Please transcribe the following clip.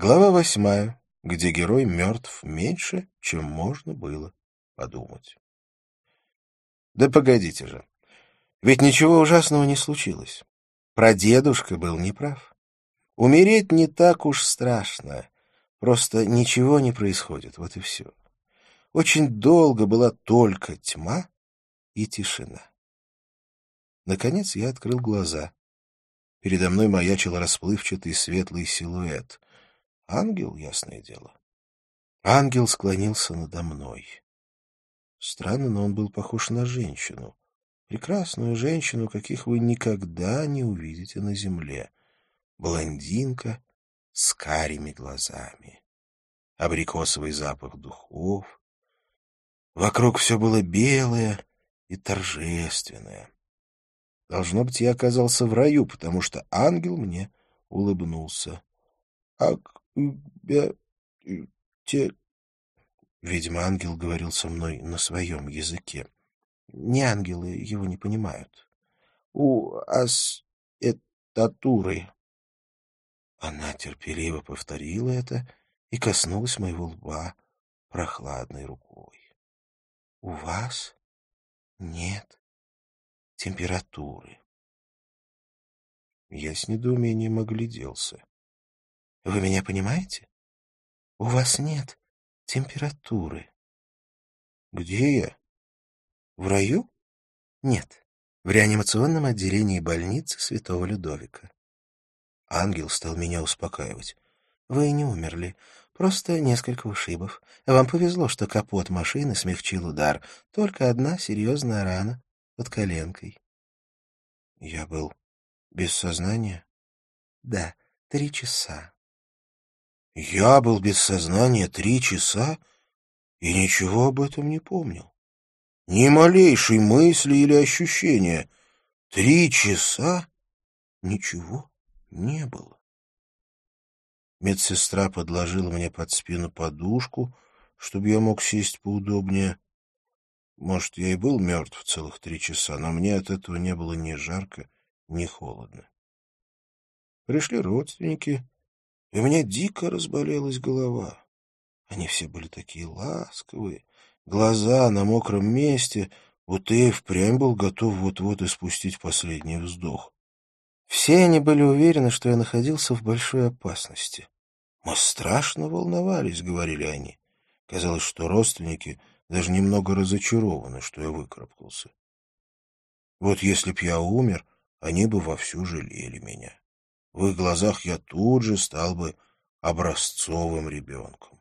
Глава восьмая, где герой мертв меньше, чем можно было подумать. Да погодите же. Ведь ничего ужасного не случилось. Прадедушка был неправ. Умереть не так уж страшно. Просто ничего не происходит, вот и все. Очень долго была только тьма и тишина. Наконец я открыл глаза. Передо мной маячил расплывчатый светлый силуэт. Ангел, ясное дело. Ангел склонился надо мной. Странно, но он был похож на женщину. Прекрасную женщину, каких вы никогда не увидите на земле. Блондинка с карими глазами. Абрикосовый запах духов. Вокруг все было белое и торжественное. Должно быть, я оказался в раю, потому что ангел мне улыбнулся. — Ак, бя, те... Видимо, ангел говорил со мной на своем языке. Не ангелы его не понимают. — У ас этатуры. Она терпеливо повторила это и коснулась моего лба прохладной рукой. — У вас нет температуры. Я с недоумением огляделся. — Вы меня понимаете? У вас нет температуры. — Где я? В раю? — Нет, в реанимационном отделении больницы Святого Людовика. Ангел стал меня успокаивать. — Вы не умерли, просто несколько ушибов. Вам повезло, что капот машины смягчил удар. Только одна серьезная рана под коленкой. Я был без сознания? Да, три часа. Я был без сознания три часа и ничего об этом не помнил. Ни малейшей мысли или ощущения. Три часа ничего не было. Медсестра подложила мне под спину подушку, чтобы я мог сесть поудобнее. Может, я и был мертв целых три часа, но мне от этого не было ни жарко, ни холодно. Пришли родственники, и у меня дико разболелась голова. Они все были такие ласковые, глаза на мокром месте, вот и впрямь был готов вот-вот испустить последний вздох. Все они были уверены, что я находился в большой опасности. «Мы страшно волновались», — говорили они. Казалось, что родственники даже немного разочарованы, что я выкарабкался. Вот если б я умер, они бы вовсю жалели меня. В их глазах я тут же стал бы образцовым ребенком.